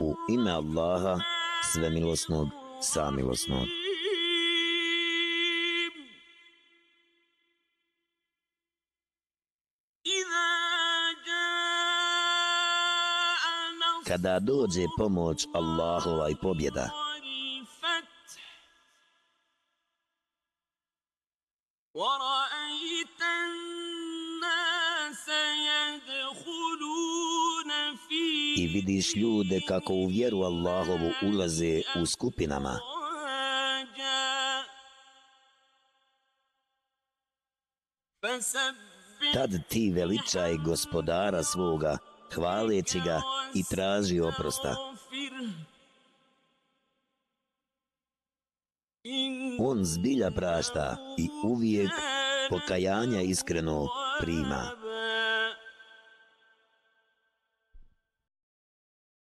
U ime Allaha, svemilosnog, samilosnog. Kada dođe pomoć Allahova i pobjeda, i vidiš ljude kako u vjeru Allahovu ulaze u skupinama. Tad ti veličaj gospodara svoga, hvaleći ga i traži oprosta. On zbilja prašta i uvijek pokajanja iskreno prima.